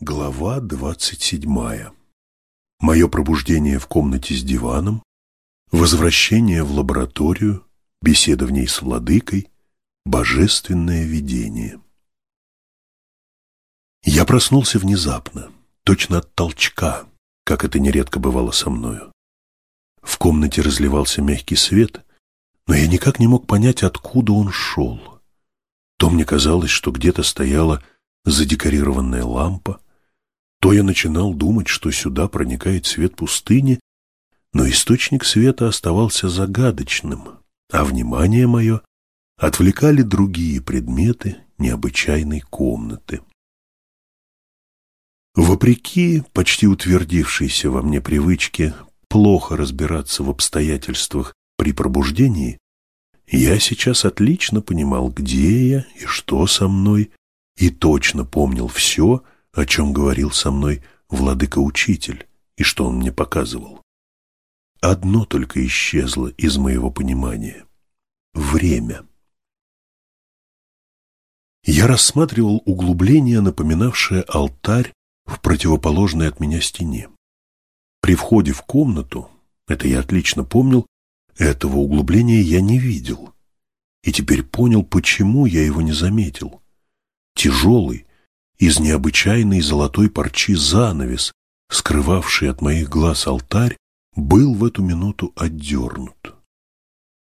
Глава двадцать седьмая. Мое пробуждение в комнате с диваном, возвращение в лабораторию, беседа в ней с владыкой, божественное видение. Я проснулся внезапно, точно от толчка, как это нередко бывало со мною. В комнате разливался мягкий свет, но я никак не мог понять, откуда он шел. То мне казалось, что где-то стояла задекорированная лампа, то я начинал думать, что сюда проникает свет пустыни, но источник света оставался загадочным, а внимание мое отвлекали другие предметы необычайной комнаты. Вопреки почти утвердившейся во мне привычке плохо разбираться в обстоятельствах при пробуждении, я сейчас отлично понимал, где я и что со мной, и точно помнил все, о чем говорил со мной владыка-учитель и что он мне показывал. Одно только исчезло из моего понимания — время. Я рассматривал углубление, напоминавшее алтарь в противоположной от меня стене. При входе в комнату, это я отлично помнил, этого углубления я не видел. И теперь понял, почему я его не заметил. Тяжелый, из необычайной золотой парчи занавес, скрывавший от моих глаз алтарь, был в эту минуту отдернут.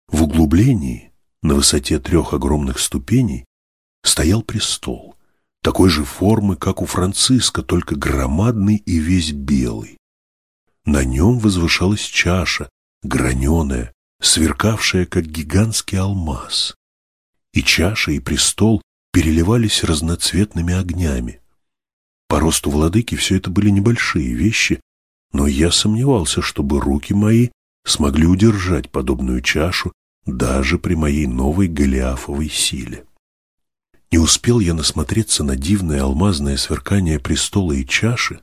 В углублении, на высоте трех огромных ступеней, стоял престол, такой же формы, как у Франциска, только громадный и весь белый. На нем возвышалась чаша, граненая, сверкавшая, как гигантский алмаз. И чаша, и престол переливались разноцветными огнями. По росту владыки все это были небольшие вещи, но я сомневался, чтобы руки мои смогли удержать подобную чашу даже при моей новой голиафовой силе. Не успел я насмотреться на дивное алмазное сверкание престола и чаши,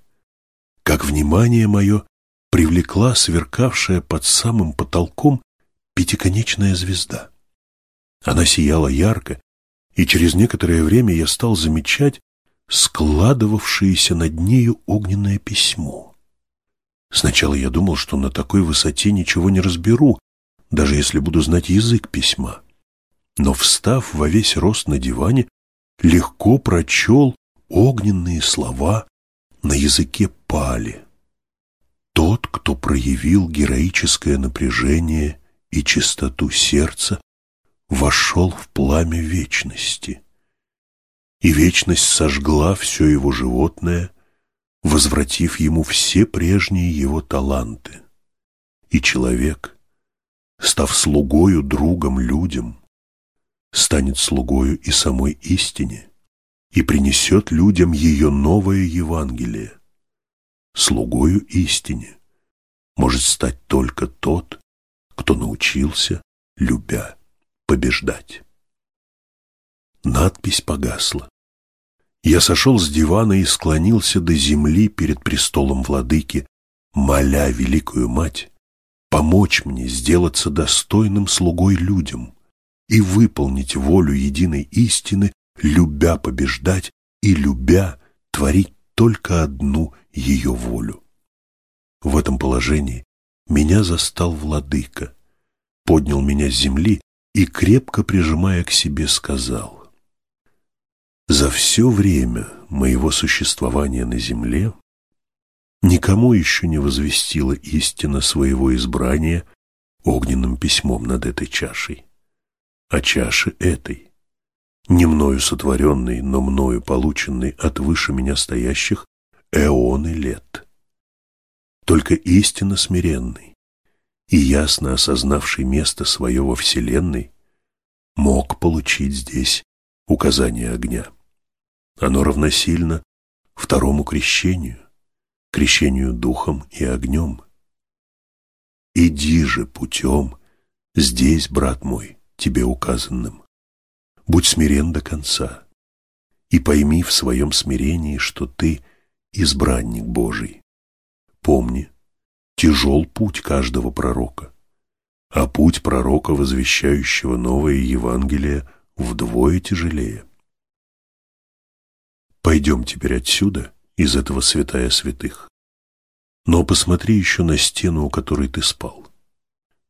как внимание мое привлекла сверкавшая под самым потолком пятиконечная звезда. Она сияла ярко и через некоторое время я стал замечать складывавшееся над нею огненное письмо. Сначала я думал, что на такой высоте ничего не разберу, даже если буду знать язык письма. Но, встав во весь рост на диване, легко прочел огненные слова на языке пали. Тот, кто проявил героическое напряжение и чистоту сердца, вошел в пламя вечности. И вечность сожгла все его животное, возвратив ему все прежние его таланты. И человек, став слугою другом людям, станет слугою и самой истине и принесет людям ее новое Евангелие. Слугою истине может стать только тот, кто научился, любя побеждать. Надпись погасла. Я сошел с дивана и склонился до земли перед престолом владыки, моля великую мать помочь мне сделаться достойным слугой людям и выполнить волю единой истины, любя побеждать и любя творить только одну ее волю. В этом положении меня застал владыка, поднял меня с земли и, крепко прижимая к себе, сказал, «За все время моего существования на земле никому еще не возвестила истина своего избрания огненным письмом над этой чашей, а чаши этой, не мною сотворенной, но мною полученной от выше меня стоящих эоны лет. Только истинно смиренный, и ясно осознавший место свое во Вселенной, мог получить здесь указание огня. Оно равносильно второму крещению, крещению духом и огнем. Иди же путем, здесь, брат мой, тебе указанным. Будь смирен до конца и пойми в своем смирении, что ты избранник Божий. Помни, тяжел путь каждого пророка, а путь пророка, возвещающего новое Евангелие, вдвое тяжелее. Пойдем теперь отсюда из этого святая святых. Но посмотри еще на стену, у которой ты спал.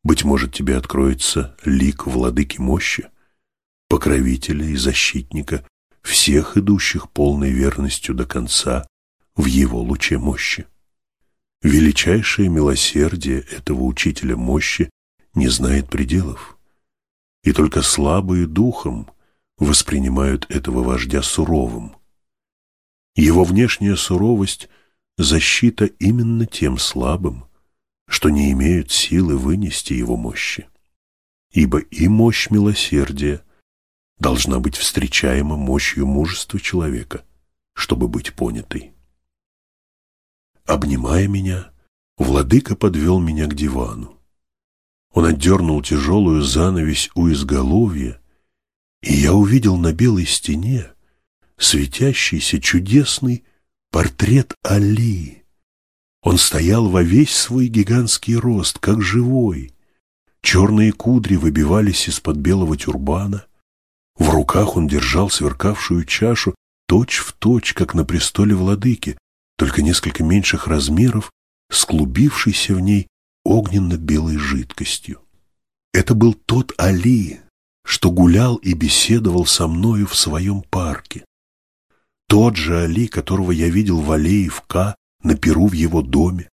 Быть может, тебе откроется лик владыки мощи, покровителя и защитника всех идущих полной верностью до конца в его луче мощи. Величайшее милосердие этого учителя мощи не знает пределов, и только слабые духом воспринимают этого вождя суровым. Его внешняя суровость – защита именно тем слабым, что не имеют силы вынести его мощи. Ибо и мощь милосердия должна быть встречаема мощью мужества человека, чтобы быть понятой. Обнимая меня, владыка подвел меня к дивану. Он отдернул тяжелую занавесь у изголовья, и я увидел на белой стене светящийся чудесный портрет Али. Он стоял во весь свой гигантский рост, как живой. Черные кудри выбивались из-под белого тюрбана. В руках он держал сверкавшую чашу точь в точь, как на престоле владыки, только несколько меньших размеров, с клубившейся в ней огненно-белой жидкостью. Это был тот Али, что гулял и беседовал со мною в своем парке. Тот же Али, которого я видел в аллее в Ка, на Перу в его доме.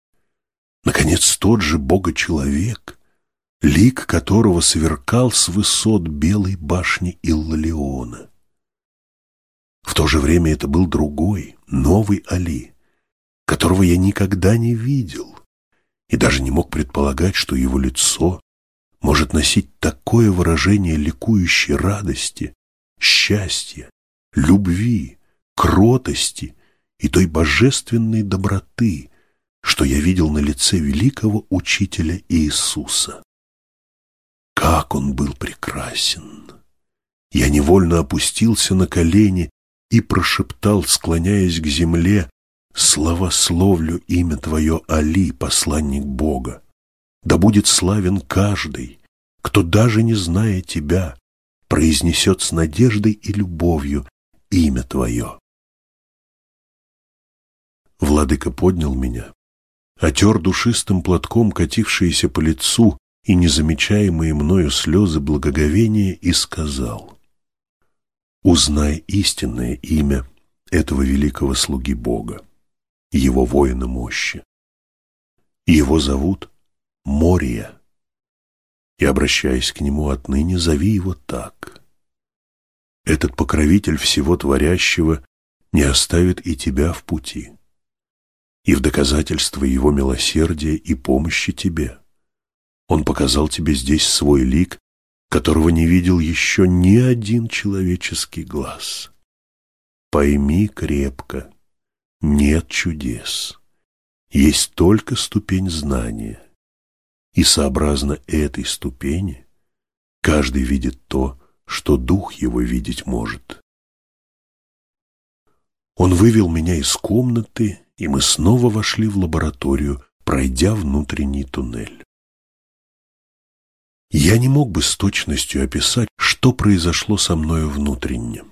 Наконец, тот же Бога-человек, лик которого сверкал с высот белой башни Иллалиона. В то же время это был другой, новый Али, которого я никогда не видел и даже не мог предполагать, что его лицо может носить такое выражение ликующей радости, счастья, любви, кротости и той божественной доброты, что я видел на лице великого учителя Иисуса. Как он был прекрасен! Я невольно опустился на колени и прошептал, склоняясь к земле, «Славословлю имя Твое, Али, посланник Бога. Да будет славен каждый, кто, даже не зная Тебя, произнесет с надеждой и любовью имя Твое». Владыка поднял меня, отер душистым платком катившиеся по лицу и незамечаемые мною слезы благоговения и сказал, «Узнай истинное имя этого великого слуги Бога его воина мощи. Его зовут Мория. И, обращаясь к нему отныне, зови его так. Этот покровитель всего творящего не оставит и тебя в пути. И в доказательство его милосердия и помощи тебе он показал тебе здесь свой лик, которого не видел еще ни один человеческий глаз. Пойми крепко, нет чудес. Есть только ступень знания. И сообразно этой ступени каждый видит то, что дух его видеть может. Он вывел меня из комнаты, и мы снова вошли в лабораторию, пройдя внутренний туннель. Я не мог бы с точностью описать, что произошло со мною внутренне.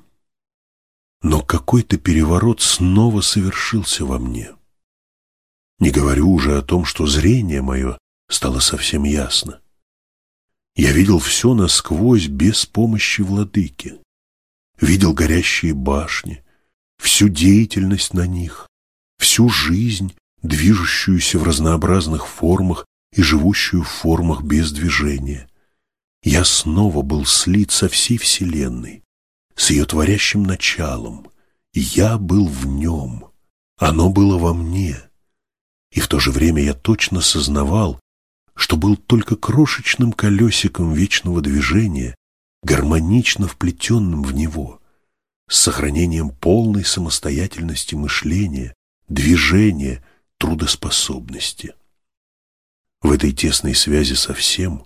Но какой-то переворот снова совершился во мне. Не говорю уже о том, что зрение мое стало совсем ясно. Я видел все насквозь без помощи владыки. Видел горящие башни, всю деятельность на них, всю жизнь, движущуюся в разнообразных формах и живущую в формах без движения. Я снова был слит со всей Вселенной, с ее творящим началом. Я был в нем, оно было во мне. И в то же время я точно сознавал, что был только крошечным колесиком вечного движения, гармонично вплетенным в него, с сохранением полной самостоятельности мышления, движения, трудоспособности. В этой тесной связи со всем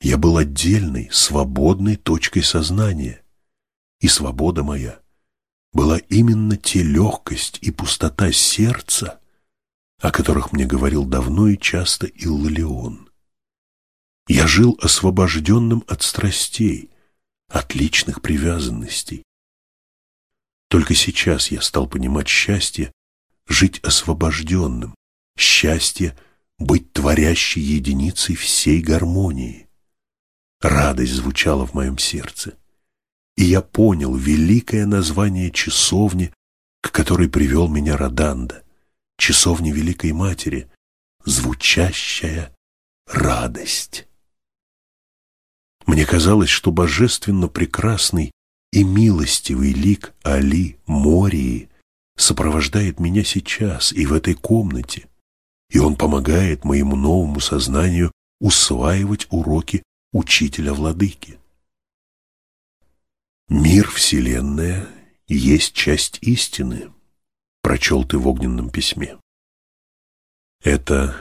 я был отдельной, свободной точкой сознания, и свобода моя была именно те легкость и пустота сердца, о которых мне говорил давно и часто Иллалион. Я жил освобожденным от страстей, от личных привязанностей. Только сейчас я стал понимать счастье жить освобожденным, счастье быть творящей единицей всей гармонии. Радость звучала в моем сердце, и я понял великое название часовни, к которой привел меня Роданда, часовни Великой Матери, звучащая радость. Мне казалось, что божественно прекрасный и милостивый лик Али Мории сопровождает меня сейчас и в этой комнате, и он помогает моему новому сознанию усваивать уроки учителя-владыки. «Мир, Вселенная, есть часть истины», — прочел ты в огненном письме. Это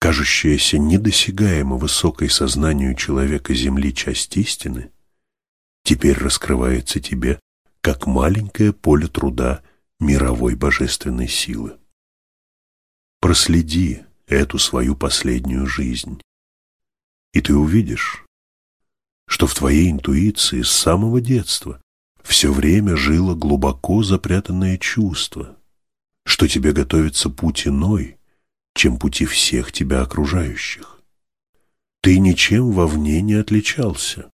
кажущаяся недосягаемо высокой сознанию человека Земли часть истины теперь раскрывается тебе как маленькое поле труда мировой божественной силы. Проследи эту свою последнюю жизнь, и ты увидишь, что в твоей интуиции с самого детства все время жило глубоко запрятанное чувство, что тебе готовится путь иной, чем пути всех тебя окружающих. Ты ничем вовне не отличался,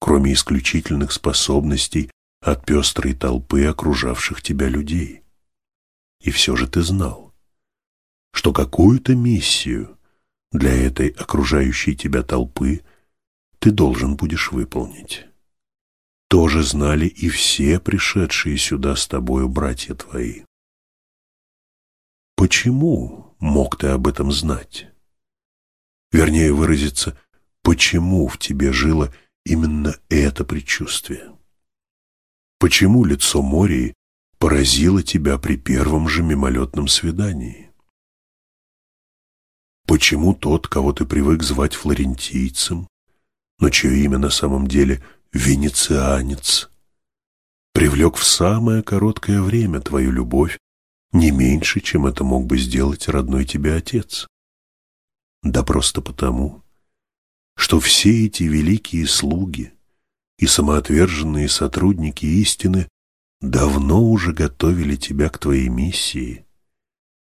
кроме исключительных способностей от пестрой толпы окружавших тебя людей. И все же ты знал, что какую-то миссию для этой окружающей тебя толпы ты должен будешь выполнить. Тоже знали и все пришедшие сюда с тобою братья твои. Почему мог ты об этом знать? Вернее выразиться, почему в тебе жило именно это предчувствие? Почему лицо Мории поразило тебя при первом же мимолетном свидании? Почему тот, кого ты привык звать флорентийцем, но чье имя на самом деле венецианец, привлек в самое короткое время твою любовь не меньше, чем это мог бы сделать родной тебе отец? Да просто потому, что все эти великие слуги и самоотверженные сотрудники истины давно уже готовили тебя к твоей миссии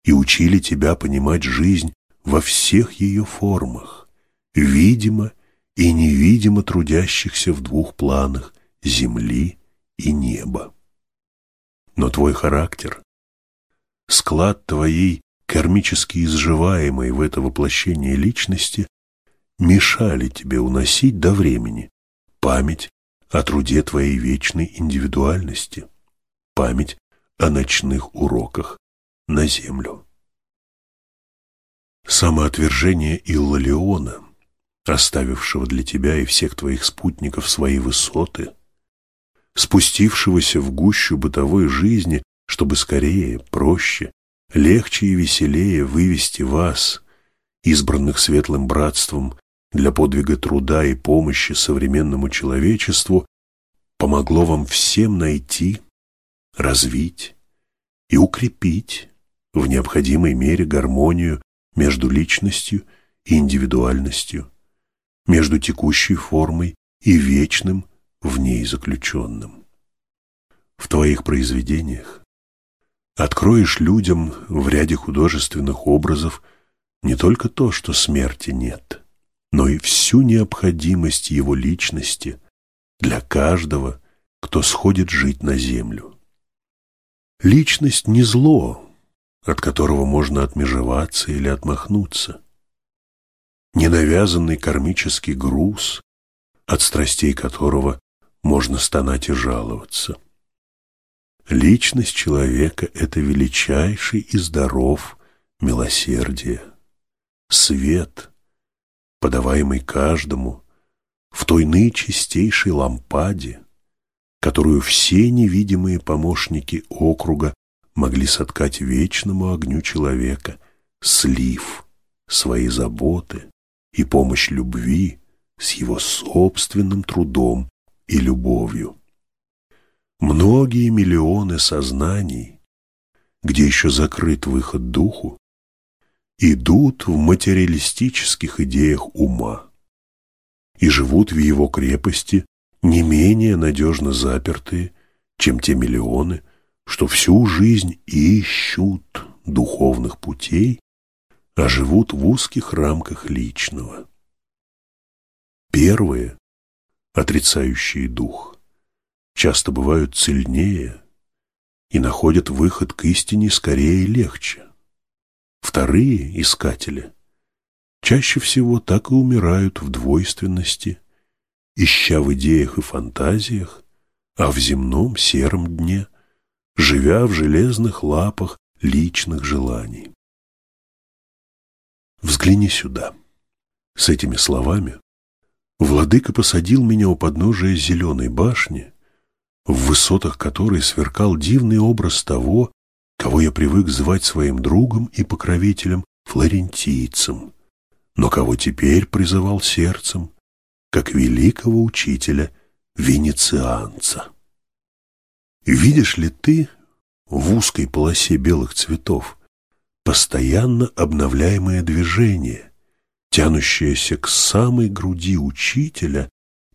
и учили тебя понимать жизнь во всех ее формах, видимо и невидимо трудящихся в двух планах земли и неба. Но твой характер, склад твоей кармически изживаемой в это воплощение личности мешали тебе уносить до времени память о труде твоей вечной индивидуальности, память о ночных уроках на землю. Самоотвержение Иллалиона, оставившего для тебя и всех твоих спутников свои высоты, спустившегося в гущу бытовой жизни, чтобы скорее, проще, легче и веселее вывести вас, избранных светлым братством, для подвига труда и помощи современному человечеству, помогло вам всем найти, развить и укрепить в необходимой мере гармонию между личностью и индивидуальностью, между текущей формой и вечным в ней заключенным. В твоих произведениях откроешь людям в ряде художественных образов не только то, что смерти нет, но и всю необходимость его личности для каждого, кто сходит жить на землю. Личность не зло, от которого можно отмежеваться или отмахнуться. Ненавязанный кармический груз, от страстей которого можно стонать и жаловаться. Личность человека – это величайший и здоров милосердие, свет, подаваемый каждому в той наичистейшей лампаде, которую все невидимые помощники округа могли соткать вечному огню человека, слив свои заботы и помощь любви с его собственным трудом и любовью. Многие миллионы сознаний, где еще закрыт выход духу, идут в материалистических идеях ума и живут в его крепости не менее надежно запертые, чем те миллионы, что всю жизнь ищут духовных путей, а живут в узких рамках личного. Первые, отрицающие дух, часто бывают цельнее и находят выход к истине скорее и легче. Вторые искатели чаще всего так и умирают в двойственности, ища в идеях и фантазиях, а в земном сером дне, живя в железных лапах личных желаний. Взгляни сюда. С этими словами владыка посадил меня у подножия зеленой башни, в высотах которой сверкал дивный образ того, кого я привык звать своим другом и покровителем флорентийцем, но кого теперь призывал сердцем, как великого учителя венецианца. Видишь ли ты в узкой полосе белых цветов постоянно обновляемое движение, тянущееся к самой груди учителя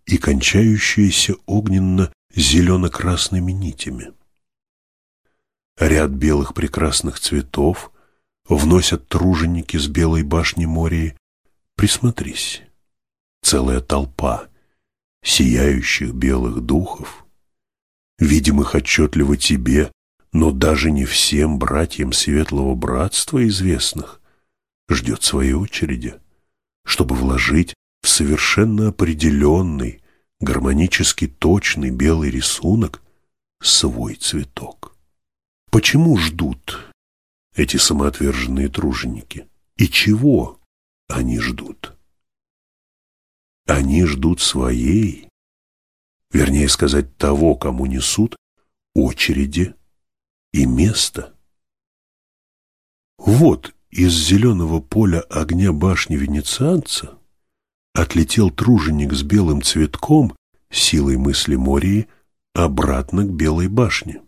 и кончающееся огненно-зелено-красными нитями? Ряд белых прекрасных цветов вносят труженики с белой башни Мории. Присмотрись. Целая толпа сияющих белых духов, видимых отчетливо тебе, но даже не всем братьям Светлого Братства известных, ждет своей очереди, чтобы вложить в совершенно определенный, гармонически точный белый рисунок свой цветок. Почему ждут эти самоотверженные труженики? И чего они ждут? Они ждут своей, вернее сказать, того, кому несут, очереди и места. Вот из зеленого поля огня башни венецианца отлетел труженик с белым цветком, силой мысли Мории, обратно к белой башне.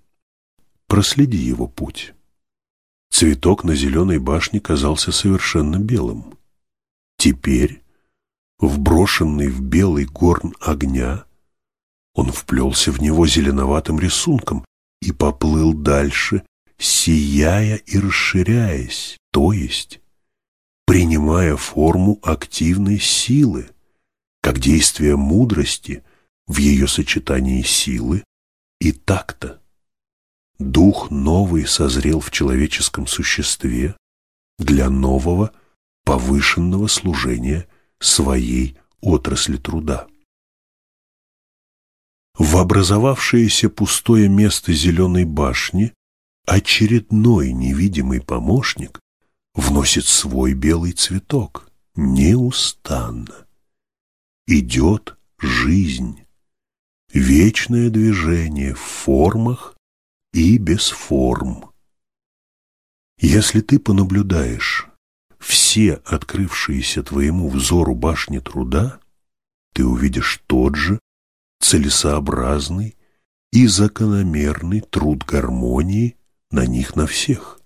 Проследи его путь. Цветок на зеленой башне казался совершенно белым. Теперь, вброшенный в белый горн огня, он вплелся в него зеленоватым рисунком и поплыл дальше, сияя и расширяясь, то есть принимая форму активной силы, как действие мудрости в ее сочетании силы и такта. Дух новый созрел в человеческом существе для нового повышенного служения своей отрасли труда. В образовавшееся пустое место зеленой башни очередной невидимый помощник вносит свой белый цветок неустанно. Идет жизнь, вечное движение в формах и без форм. Если ты понаблюдаешь все открывшиеся твоему взору башни труда, ты увидишь тот же целесообразный и закономерный труд гармонии на них на всех.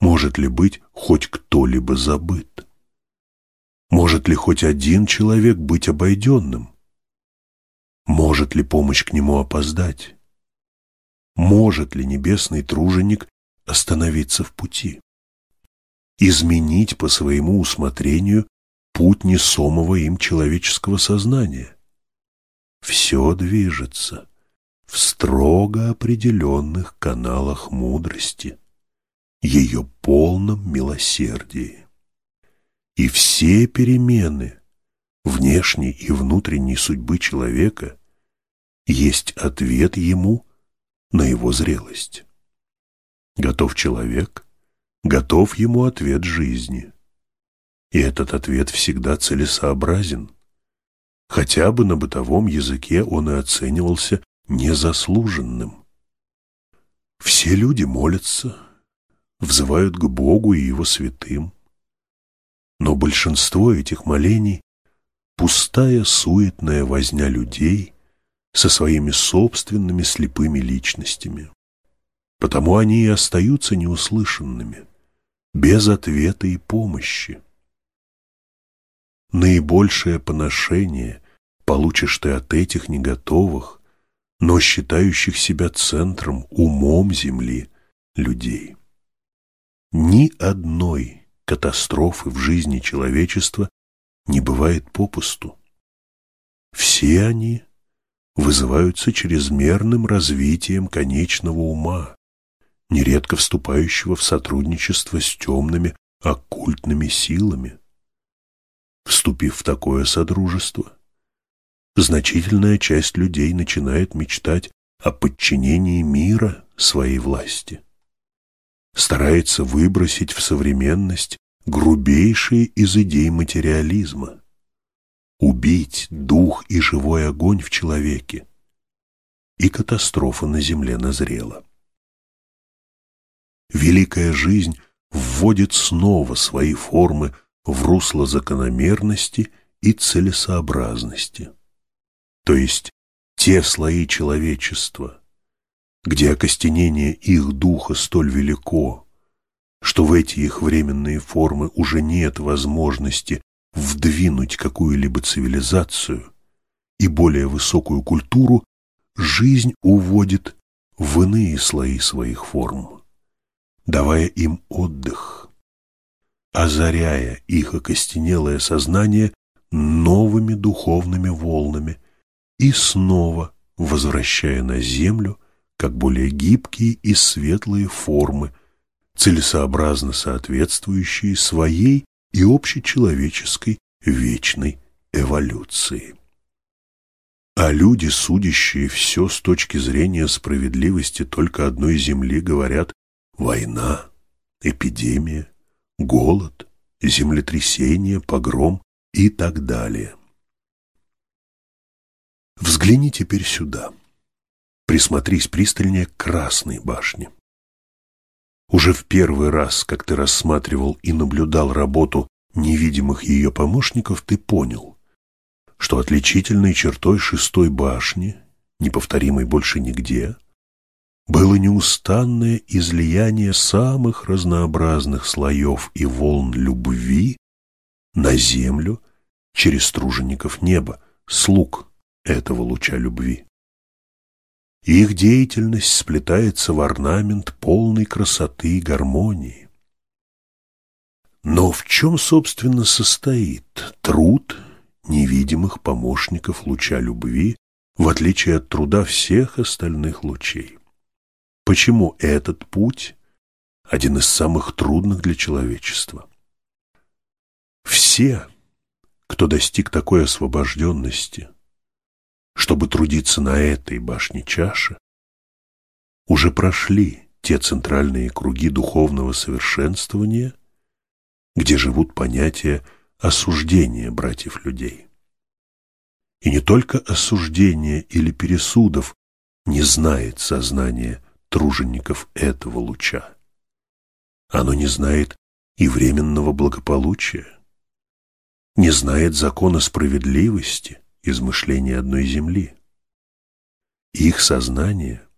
Может ли быть хоть кто-либо забыт? Может ли хоть один человек быть обойденным? Может ли помощь к нему опоздать? может ли небесный труженик остановиться в пути, изменить по своему усмотрению путь несомого им человеческого сознания. Все движется в строго определенных каналах мудрости, ее полном милосердии. И все перемены внешней и внутренней судьбы человека есть ответ ему на его зрелость. Готов человек, готов ему ответ жизни. И этот ответ всегда целесообразен. Хотя бы на бытовом языке он и оценивался незаслуженным. Все люди молятся, взывают к Богу и Его святым. Но большинство этих молений – пустая суетная возня людей – со своими собственными слепыми личностями. Потому они и остаются неуслышанными, без ответа и помощи. Наибольшее поношение получишь ты от этих неготовых, но считающих себя центром, умом земли людей. Ни одной катастрофы в жизни человечества не бывает попусту. Все они вызываются чрезмерным развитием конечного ума, нередко вступающего в сотрудничество с темными оккультными силами. Вступив в такое содружество, значительная часть людей начинает мечтать о подчинении мира своей власти. Старается выбросить в современность грубейшие из идей материализма, убить дух и живой огонь в человеке, и катастрофа на земле назрела. Великая жизнь вводит снова свои формы в русло закономерности и целесообразности, то есть те слои человечества, где окостенение их духа столь велико, что в эти их временные формы уже нет возможности вдвинуть какую-либо цивилизацию и более высокую культуру, жизнь уводит в иные слои своих форм, давая им отдых, озаряя их окостенелое сознание новыми духовными волнами и снова возвращая на землю как более гибкие и светлые формы, целесообразно соответствующие своей и общечеловеческой вечной эволюции. А люди, судящие все с точки зрения справедливости только одной земли, говорят «война», «эпидемия», «голод», «землетрясение», «погром» и так далее. Взгляни теперь сюда. Присмотрись пристальнее к Красной башне. Уже в первый раз, как ты рассматривал и наблюдал работу невидимых ее помощников, ты понял, что отличительной чертой шестой башни, неповторимой больше нигде, было неустанное излияние самых разнообразных слоев и волн любви на землю через тружеников неба, слуг этого луча любви. Их деятельность сплетается в орнамент полной красоты и гармонии. Но в чем, собственно, состоит труд невидимых помощников луча любви, в отличие от труда всех остальных лучей? Почему этот путь один из самых трудных для человечества? Все, кто достиг такой освобожденности – чтобы трудиться на этой башне чаши, уже прошли те центральные круги духовного совершенствования, где живут понятия осуждения братьев-людей. И не только осуждения или пересудов не знает сознание тружеников этого луча. Оно не знает и временного благополучия, не знает закона справедливости, измышления одной земли. Их сознание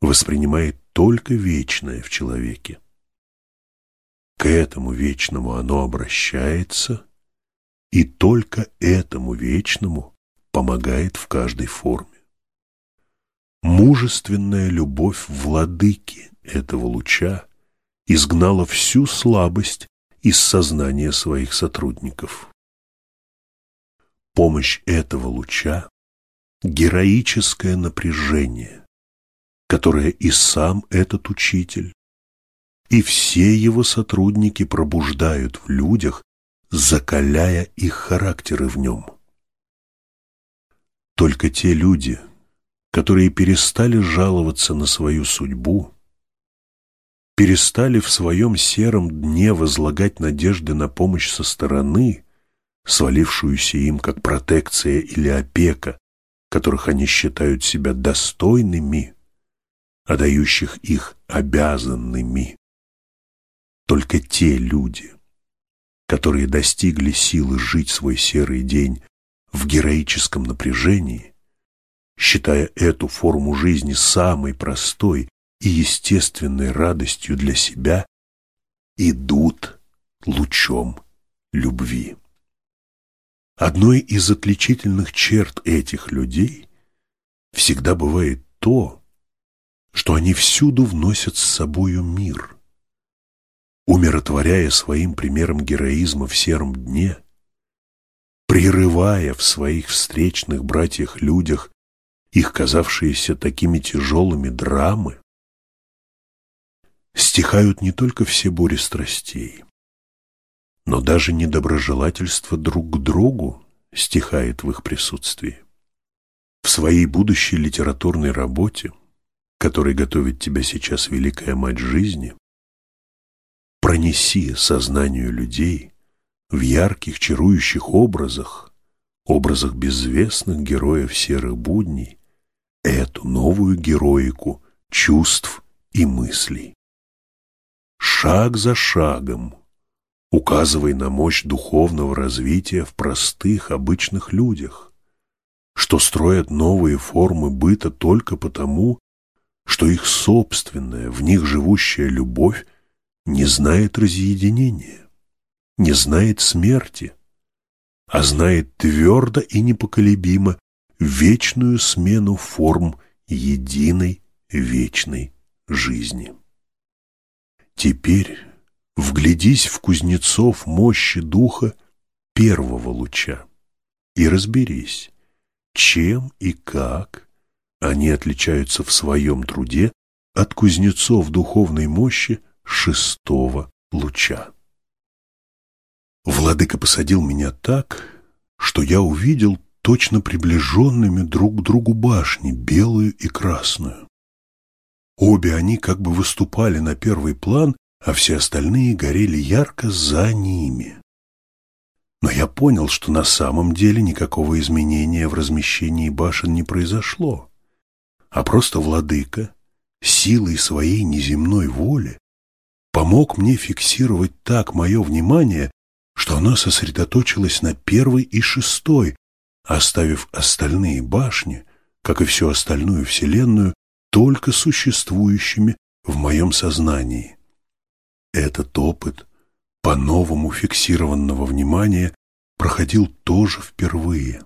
воспринимает только вечное в человеке. К этому вечному оно обращается, и только этому вечному помогает в каждой форме. Мужественная любовь владыки этого луча изгнала всю слабость из сознания своих сотрудников помощь этого луча – героическое напряжение, которое и сам этот учитель, и все его сотрудники пробуждают в людях, закаляя их характеры в нем. Только те люди, которые перестали жаловаться на свою судьбу, перестали в своем сером дне возлагать надежды на помощь со стороны, свалившуюся им как протекция или опека, которых они считают себя достойными, а дающих их обязанными. Только те люди, которые достигли силы жить свой серый день в героическом напряжении, считая эту форму жизни самой простой и естественной радостью для себя, идут лучом любви. Одной из отличительных черт этих людей всегда бывает то, что они всюду вносят с собою мир. умиротворяя своим примером героизма в сером дне, прерывая в своих встречных братьях-людях их казавшиеся такими тяжелыми драмы, стихают не только все бури страстей, но даже недоброжелательство друг к другу стихает в их присутствии. В своей будущей литературной работе, которой готовит тебя сейчас Великая Мать Жизни, пронеси сознанию людей в ярких, чарующих образах, образах безвестных героев серых будней, эту новую героику чувств и мыслей. Шаг за шагом указывай на мощь духовного развития в простых, обычных людях, что строят новые формы быта только потому, что их собственная, в них живущая любовь не знает разъединения, не знает смерти, а знает твердо и непоколебимо вечную смену форм единой вечной жизни. Теперь вглядись в кузнецов мощи духа первого луча и разберись, чем и как они отличаются в своем труде от кузнецов духовной мощи шестого луча. Владыка посадил меня так, что я увидел точно приближенными друг к другу башни, белую и красную. Обе они как бы выступали на первый план, а все остальные горели ярко за ними. Но я понял, что на самом деле никакого изменения в размещении башен не произошло, а просто владыка силой своей неземной воли помог мне фиксировать так мое внимание, что оно сосредоточилось на первой и шестой, оставив остальные башни, как и всю остальную Вселенную, только существующими в моем сознании. Этот опыт по-новому фиксированного внимания проходил тоже впервые.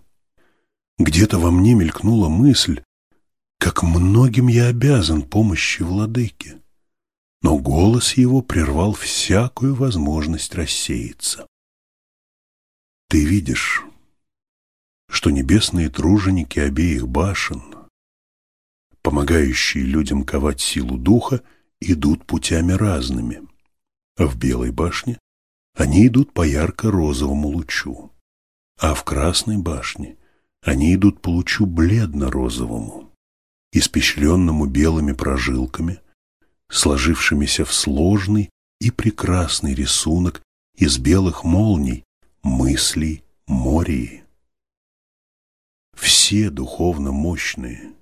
Где-то во мне мелькнула мысль, как многим я обязан помощи владыке. Но голос его прервал всякую возможность рассеяться. Ты видишь, что небесные труженики обеих башен помогающие людям ковать силу духа, идут путями разными. А в Белой башне они идут по ярко-розовому лучу, а в Красной башне они идут по лучу бледно-розовому, испещренному белыми прожилками, сложившимися в сложный и прекрасный рисунок из белых молний, мыслей, мории. Все духовно мощные,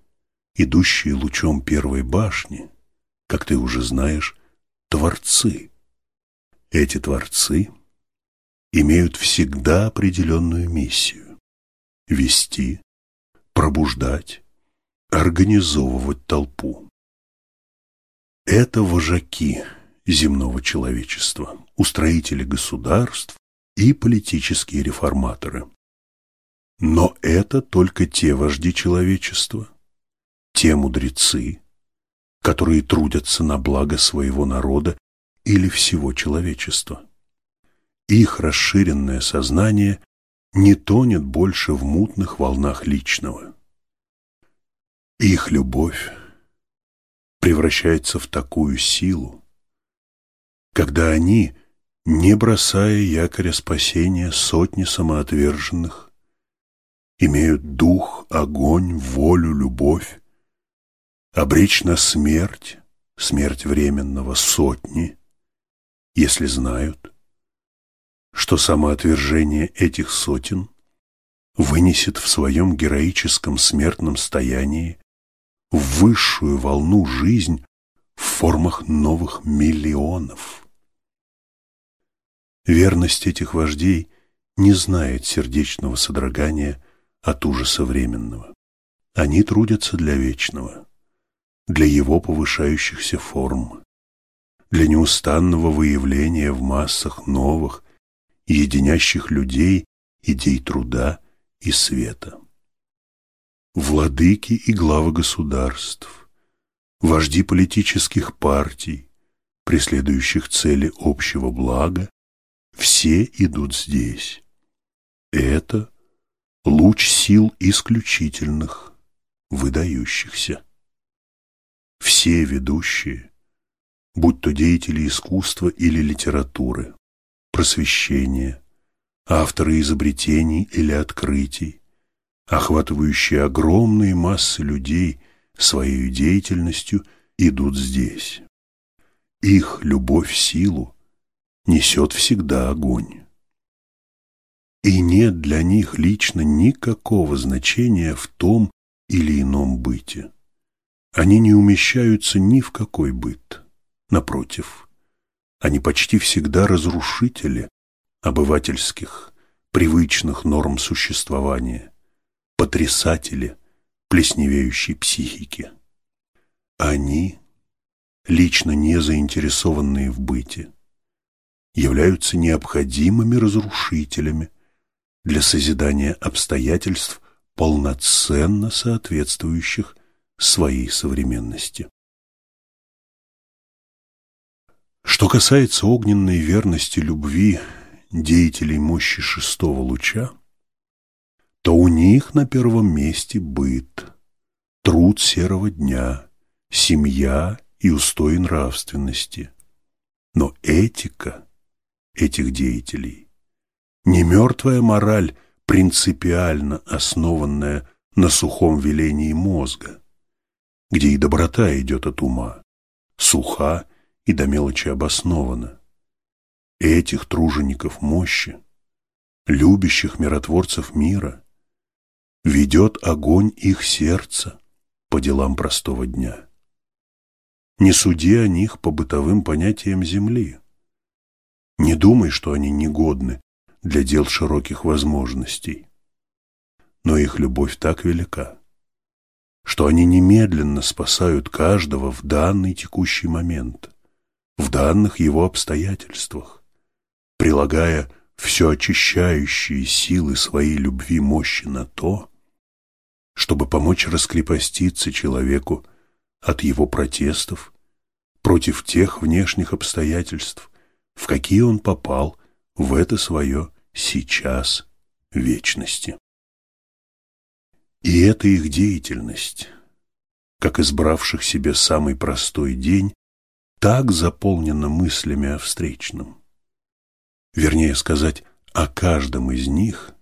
идущие лучом первой башни, как ты уже знаешь, творцы. Эти творцы имеют всегда определенную миссию – вести, пробуждать, организовывать толпу. Это вожаки земного человечества, устроители государств и политические реформаторы. Но это только те вожди человечества, те мудрецы, которые трудятся на благо своего народа или всего человечества. Их расширенное сознание не тонет больше в мутных волнах личного. Их любовь превращается в такую силу, когда они, не бросая якоря спасения сотни самоотверженных, имеют дух, огонь, волю, любовь, обречь на смерть, смерть временного сотни, если знают, что самоотвержение этих сотен вынесет в своем героическом смертном стоянии в высшую волну жизнь в формах новых миллионов. Верность этих вождей не знает сердечного содрогания от ужаса временного. Они трудятся для вечного для его повышающихся форм, для неустанного выявления в массах новых, единящих людей идей труда и света. Владыки и главы государств, вожди политических партий, преследующих цели общего блага, все идут здесь. Это луч сил исключительных, выдающихся. Все ведущие, будь то деятели искусства или литературы, просвещения, авторы изобретений или открытий, охватывающие огромные массы людей своей деятельностью, идут здесь. Их любовь силу несет всегда огонь. И нет для них лично никакого значения в том или ином быте. Они не умещаются ни в какой быт. Напротив, они почти всегда разрушители обывательских, привычных норм существования, потрясатели плесневеющей психики. Они, лично не заинтересованные в быте, являются необходимыми разрушителями для созидания обстоятельств, полноценно соответствующих своей современности. Что касается огненной верности любви деятелей мощи шестого луча, то у них на первом месте быт, труд серого дня, семья и устои нравственности. Но этика этих деятелей не мертвая мораль, принципиально основанная на сухом велении мозга, где и доброта идет от ума, суха и до мелочи обоснована. Этих тружеников мощи, любящих миротворцев мира, ведет огонь их сердца по делам простого дня. Не суди о них по бытовым понятиям земли. Не думай, что они негодны для дел широких возможностей. Но их любовь так велика, что они немедленно спасают каждого в данный текущий момент, в данных его обстоятельствах, прилагая все очищающие силы своей любви мощи на то, чтобы помочь раскрепоститься человеку от его протестов против тех внешних обстоятельств, в какие он попал в это свое сейчас вечности. И эта их деятельность, как избравших себе самый простой день, так заполнена мыслями о встречном. Вернее сказать, о каждом из них,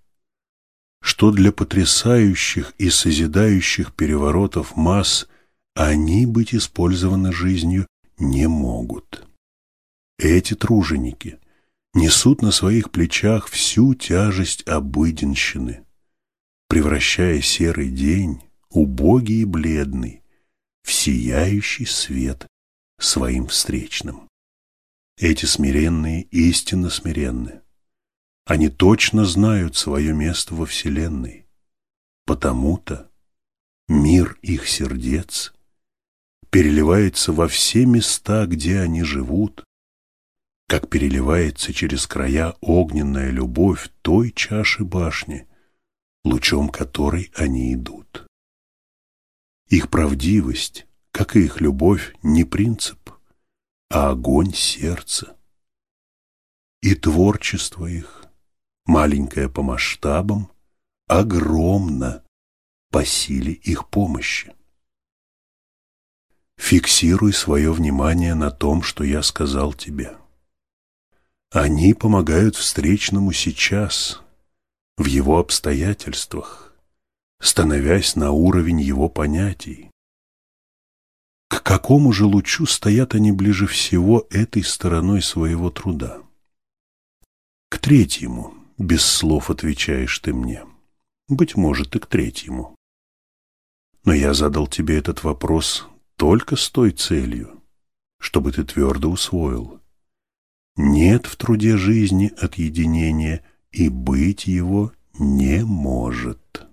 что для потрясающих и созидающих переворотов масс они быть использованы жизнью не могут. Эти труженики несут на своих плечах всю тяжесть обыденщины, превращая серый день, убогий и бледный, в сияющий свет своим встречным. Эти смиренные истинно смиренны. Они точно знают свое место во Вселенной. Потому-то мир их сердец переливается во все места, где они живут, как переливается через края огненная любовь той чаши башни, лучом которой они идут. Их правдивость, как и их любовь, не принцип, а огонь сердца. И творчество их, маленькое по масштабам, огромно по силе их помощи. Фиксируй свое внимание на том, что я сказал тебе. Они помогают встречному сейчас, в его обстоятельствах, становясь на уровень его понятий. К какому же лучу стоят они ближе всего этой стороной своего труда? К третьему, без слов отвечаешь ты мне. Быть может, и к третьему. Но я задал тебе этот вопрос только с той целью, чтобы ты твердо усвоил. Нет в труде жизни отъединения, и быть его не может.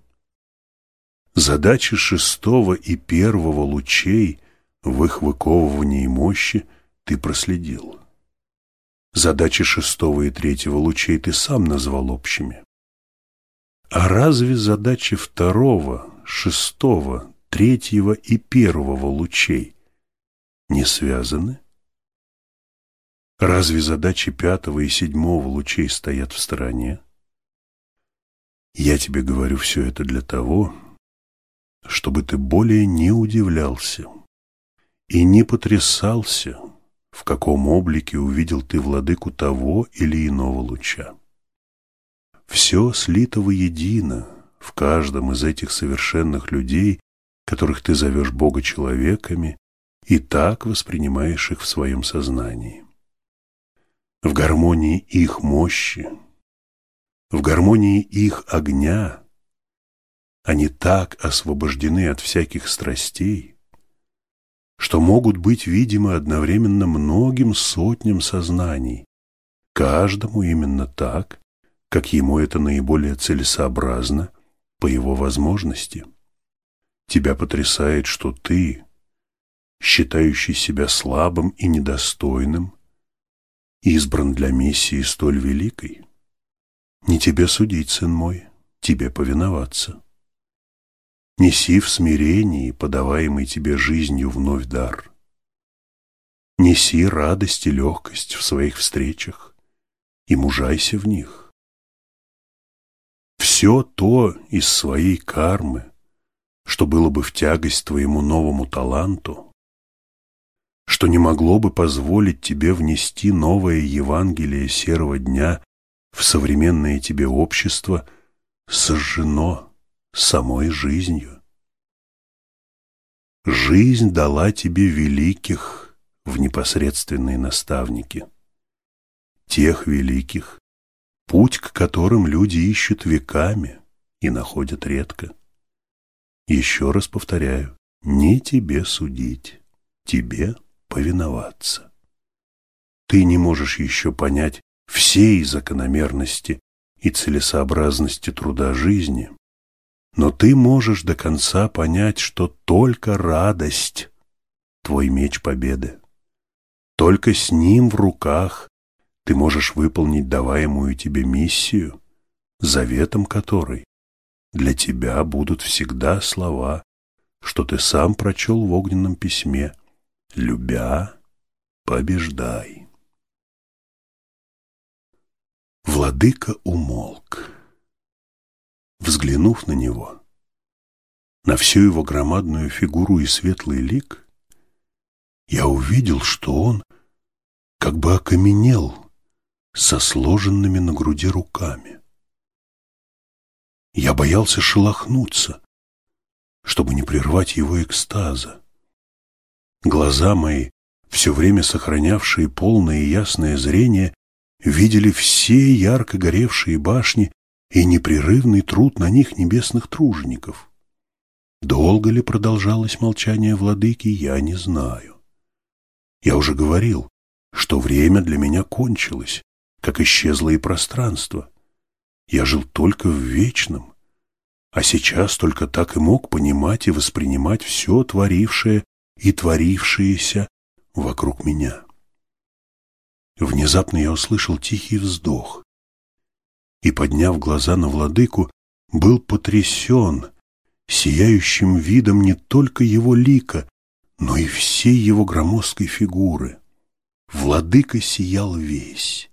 Задачи шестого и первого лучей в их выковывании мощи ты проследил. Задачи шестого и третьего лучей ты сам назвал общими. А разве задачи второго, шестого, третьего и первого лучей не связаны? Разве задачи пятого и седьмого лучей стоят в стороне? Я тебе говорю все это для того, чтобы ты более не удивлялся и не потрясался, в каком облике увидел ты владыку того или иного луча. Все слито воедино в каждом из этих совершенных людей, которых ты зовешь Бога человеками и так воспринимаешь их в своем сознании. В гармонии их мощи, в гармонии их огня они так освобождены от всяких страстей, что могут быть видимы одновременно многим сотням сознаний, каждому именно так, как ему это наиболее целесообразно по его возможности. Тебя потрясает, что ты, считающий себя слабым и недостойным, избран для миссии столь великой. Не тебе судить, сын мой, тебе повиноваться. Неси в смирении подаваемый тебе жизнью вновь дар. Неси радость и легкость в своих встречах и мужайся в них все то из своей кармы, что было бы в тягость твоему новому таланту, что не могло бы позволить тебе внести новое Евангелие серого дня в современное тебе общество, сожжено самой жизнью. Жизнь дала тебе великих в непосредственные наставники, тех великих, путь к которым люди ищут веками и находят редко. Еще раз повторяю, не тебе судить, тебе повиноваться. Ты не можешь еще понять всей закономерности и целесообразности труда жизни, но ты можешь до конца понять, что только радость — твой меч победы. Только с ним в руках ты можешь выполнить даваемую тебе миссию, заветом которой для тебя будут всегда слова, что ты сам прочел в огненном письме «Любя, побеждай». Владыка умолк. Взглянув на него, на всю его громадную фигуру и светлый лик, я увидел, что он как бы окаменел со сложенными на груди руками. Я боялся шелохнуться, чтобы не прервать его экстаза. Глаза мои, все время сохранявшие полное и ясное зрение, видели все ярко горевшие башни и непрерывный труд на них небесных тружеников. Долго ли продолжалось молчание владыки, я не знаю. Я уже говорил, что время для меня кончилось, как исчезло и пространство. Я жил только в вечном, а сейчас только так и мог понимать и воспринимать все творившее и творившееся вокруг меня. Внезапно я услышал тихий вздох и, подняв глаза на владыку, был потрясен сияющим видом не только его лика, но и всей его громоздкой фигуры. Владыка сиял весь.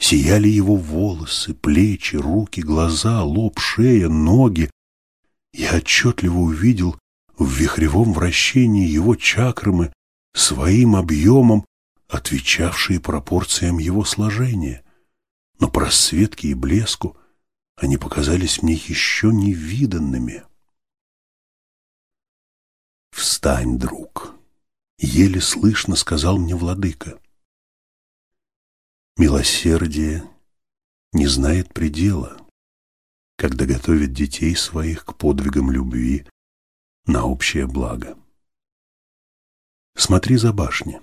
Сияли его волосы, плечи, руки, глаза, лоб, шея, ноги. Я отчетливо увидел в вихревом вращении его чакрамы своим объемом, отвечавшие пропорциям его сложения. Но по расцветке и блеску они показались мне еще невиданными. «Встань, друг!» — еле слышно сказал мне владыка. Милосердие не знает предела, когда готовит детей своих к подвигам любви на общее благо. Смотри за башни.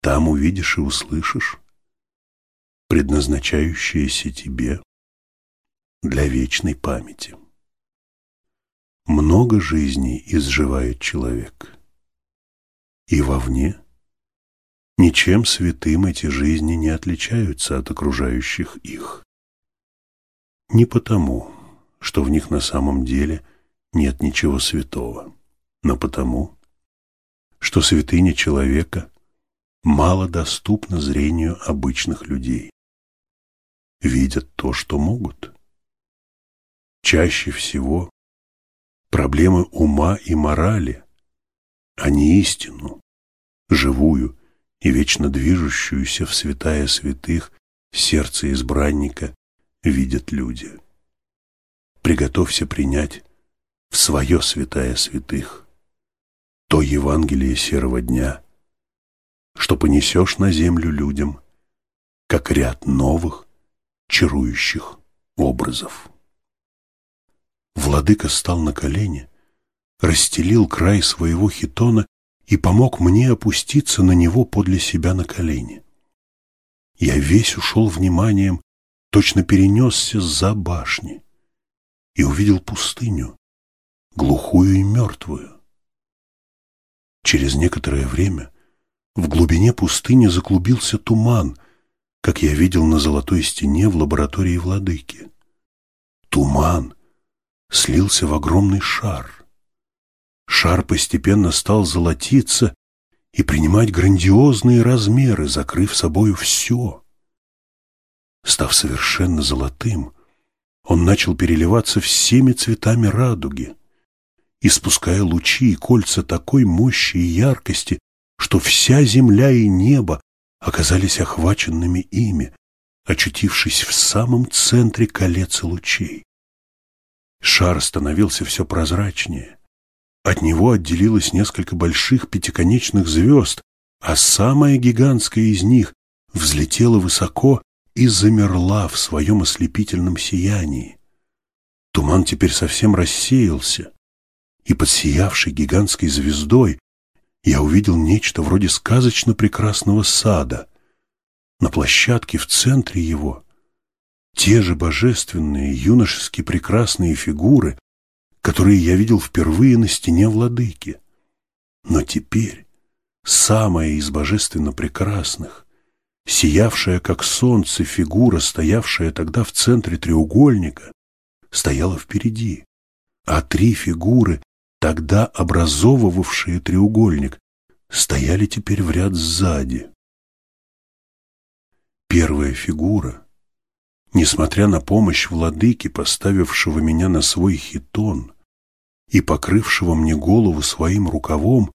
Там увидишь и услышишь предназначающееся тебе для вечной памяти. Много жизней изживает человек. И вовне – Ничем святым эти жизни не отличаются от окружающих их. Не потому, что в них на самом деле нет ничего святого, но потому, что святыня человека мало доступно зрению обычных людей. Видят то, что могут. Чаще всего проблемы ума и морали, а не истину, живую и вечно движущуюся в святая святых сердце избранника видят люди. Приготовься принять в свое святая святых то Евангелие серого дня, что понесешь на землю людям, как ряд новых, чарующих образов. Владыка стал на колени, расстелил край своего хитона и помог мне опуститься на него подле себя на колени. Я весь ушел вниманием, точно перенесся за башни и увидел пустыню, глухую и мертвую. Через некоторое время в глубине пустыни заклубился туман, как я видел на золотой стене в лаборатории владыки. Туман слился в огромный шар. Шар постепенно стал золотиться и принимать грандиозные размеры, закрыв собою все. Став совершенно золотым, он начал переливаться всеми цветами радуги, испуская лучи и кольца такой мощи и яркости, что вся земля и небо оказались охваченными ими, очутившись в самом центре колец лучей. Шар становился все прозрачнее. От него отделилось несколько больших пятиконечных звезд, а самая гигантская из них взлетела высоко и замерла в своем ослепительном сиянии. Туман теперь совсем рассеялся, и под сиявшей гигантской звездой я увидел нечто вроде сказочно прекрасного сада. На площадке в центре его те же божественные, юношески прекрасные фигуры, которые я видел впервые на стене владыки. Но теперь самая из божественно прекрасных, сиявшая как солнце фигура, стоявшая тогда в центре треугольника, стояла впереди, а три фигуры, тогда образовывавшие треугольник, стояли теперь в ряд сзади. Первая фигура, несмотря на помощь владыки, поставившего меня на свой хитон и покрывшего мне голову своим рукавом,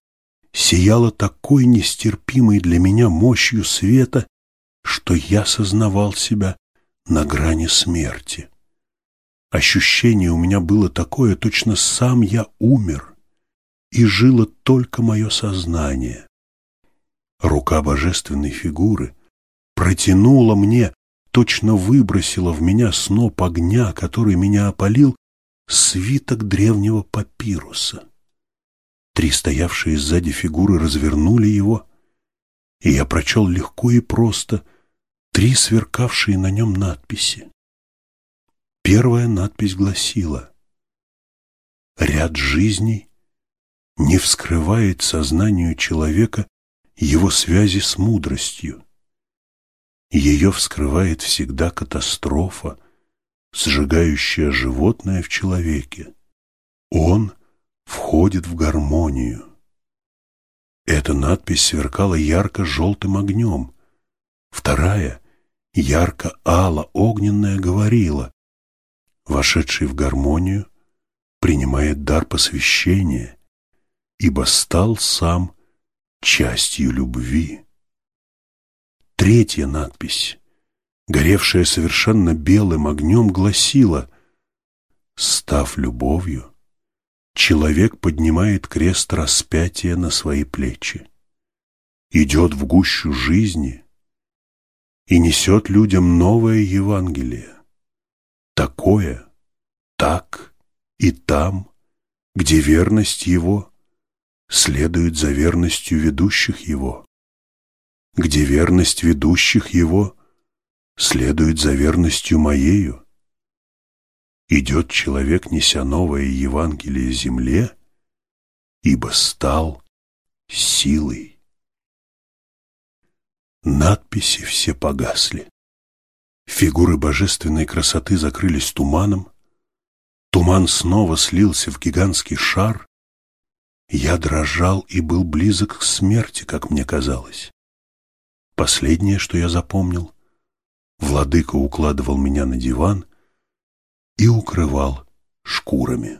сияла такой нестерпимой для меня мощью света, что я сознавал себя на грани смерти. Ощущение у меня было такое, точно сам я умер, и жило только мое сознание. Рука божественной фигуры протянула мне, точно выбросила в меня сноп огня, который меня опалил, свиток древнего папируса. Три стоявшие сзади фигуры развернули его, и я прочел легко и просто три сверкавшие на нем надписи. Первая надпись гласила «Ряд жизней не вскрывает сознанию человека его связи с мудростью. Ее вскрывает всегда катастрофа, сжигающая животное в человеке. Он входит в гармонию. Эта надпись сверкала ярко-желтым огнем. Вторая, ярко-ало-огненная, говорила вошедший в гармонию, принимает дар посвящения, ибо стал сам частью любви. Третья надпись, горевшая совершенно белым огнем, гласила «Став любовью, человек поднимает крест распятия на свои плечи, идет в гущу жизни и несет людям новое Евангелие такое, так и там, где верность его следует за верностью ведущих его, где верность ведущих его следует за верностью моею. Идет человек, неся новое Евангелие земле, ибо стал силой. Надписи все погасли. Фигуры божественной красоты закрылись туманом, туман снова слился в гигантский шар, я дрожал и был близок к смерти, как мне казалось. последнее, что я запомнил, владыка укладывал меня на диван и укрывал шкурами.